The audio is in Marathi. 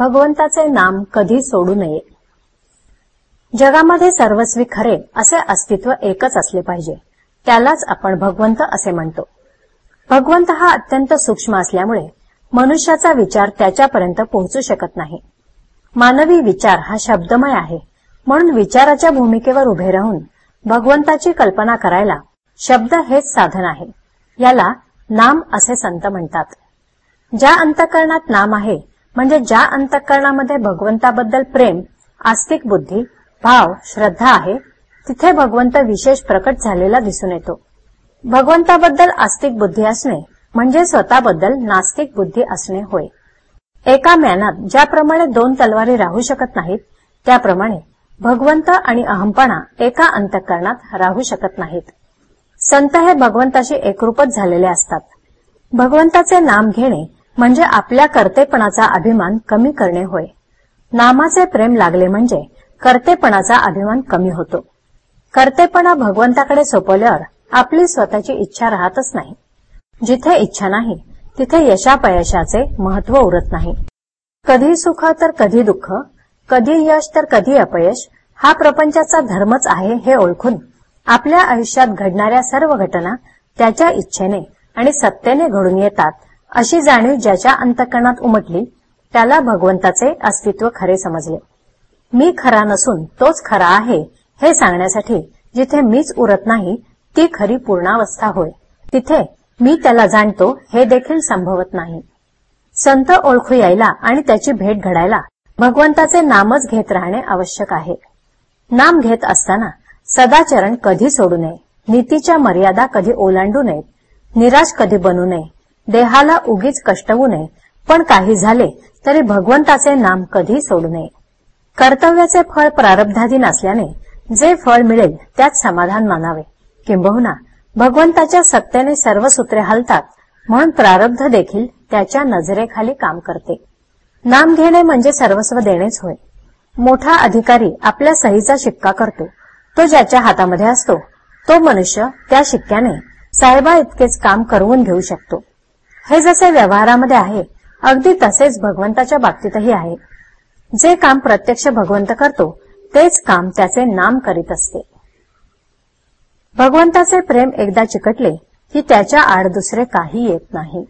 भगवंताचे नाम कधी सोडू नये. जगामध्ये सर्वस्वी खरे असे अस्तित्व एकच असले पाहिजे. त्यालाच आपण भगवंत असे म्हणतो. भगवंत हा अत्यंत सूक्ष्म असल्यामुळे मनुष्याचा विचार त्याच्यापर्यंत पोहोचू शकत नाही. मानवी विचार हा शब्दमय आहे. म्हणून विचाराच्या भूमिकेवर उभे राहून भगवंताची कल्पना करायला शब्द हेच साधन आहे. याला नाम असे संत म्हणतात. ज्या अंतकरणात नाम आहे म्हणजे ज्या अंतकरणामध्ये भगवंताबद्दल प्रेम आस्तिक बुद्धी भाव श्रद्धा आहे तिथे भगवंत विशेष प्रकट झालेला दिसून येतो. भगवंताबद्दल आस्तिक बुद्धी असणे म्हणजे स्वतःबद्दल नास्तिक बुद्धी असणे होय. एका म्यानात ज्याप्रमाणे दोन तलवारी राहू शकत नाहीत त्याप्रमाणे भगवंत आणि अहंपणा एका अंतकरणात राहू शकत नाहीत. संत हे भगवंताशी एकरूपच झालेले असतात. भगवंताचे नाम घेणे म्हणजे आपल्या कर्तेपणाचा अभिमान कमी करणे होय. नामाचे प्रेम लागले म्हणजे कर्तेपणाचा अभिमान कमी होतो. कर्तेपणा भगवंताकडे सोपवल्यावर आपली स्वतःची इच्छा राहतच नाही. जिथे इच्छा नाही तिथे यशापयशाचे महत्त्व उरत नाही. कधी सुख तर कधी दुःख कधी यश तर कधी अपयश हा प्रपंचाचा धर्मच आहे हे ओळखून आपल्या आयुष्यात घडणाऱ्या सर्व घटना त्याच्या इच्छेने आणि सत्तेने घडून येतात अशी जाणीव ज्याच्या अंतकरणात उमटली त्याला भगवंताचे अस्तित्व खरे समजले. मी खरा नसून तोच खरा आहे हे सांगण्यासाठी जिथे मीच उरत नाही ती खरी पूर्णावस्था होय. तिथे मी त्याला जाणतो हे देखील संभवत नाही. संत ओळखू यायला आणि त्याची भेट घडायला भगवंताचे नामच घेत राहणे आवश्यक आहे. नाम घेत असताना सदाचरण कधी सोडू नये नीतीच्या मर्यादा कधी ओलांडू नयेत निराश कधी बनू नये देहाला उगीच कष्टवू नये. पण काही झाले तरी भगवंताचे नाम कधी सोडू नये. कर्तव्याचे फळ प्रारब्धाधीन असल्याने जे फळ मिळेल त्यात समाधान मानावे. किंबहुना भगवंताच्या सत्तेने सर्व सूत्रे हलतात म्हणून प्रारब्ध देखील त्याच्या नजरेखाली काम करते. नाम घेणे म्हणजे सर्वस्व देणेच होय. मोठा अधिकारी आपल्या सहीचा शिक्का करतो. तो ज्याच्या हातामध्ये असतो तो मनुष्य त्या शिक्क्याने साहेबा इतकेच काम करवून घेऊ शकतो. हे जसे व्यवहारामध्ये आहे अगदी तसेच भगवंताच्या बाबतीतही आहे. जे काम प्रत्यक्ष भगवंत करतो तेच काम त्याचे नाम करीत असते. भगवंताचे प्रेम एकदा चिकटले की त्याच्या आड दुसरे काही येत नाही.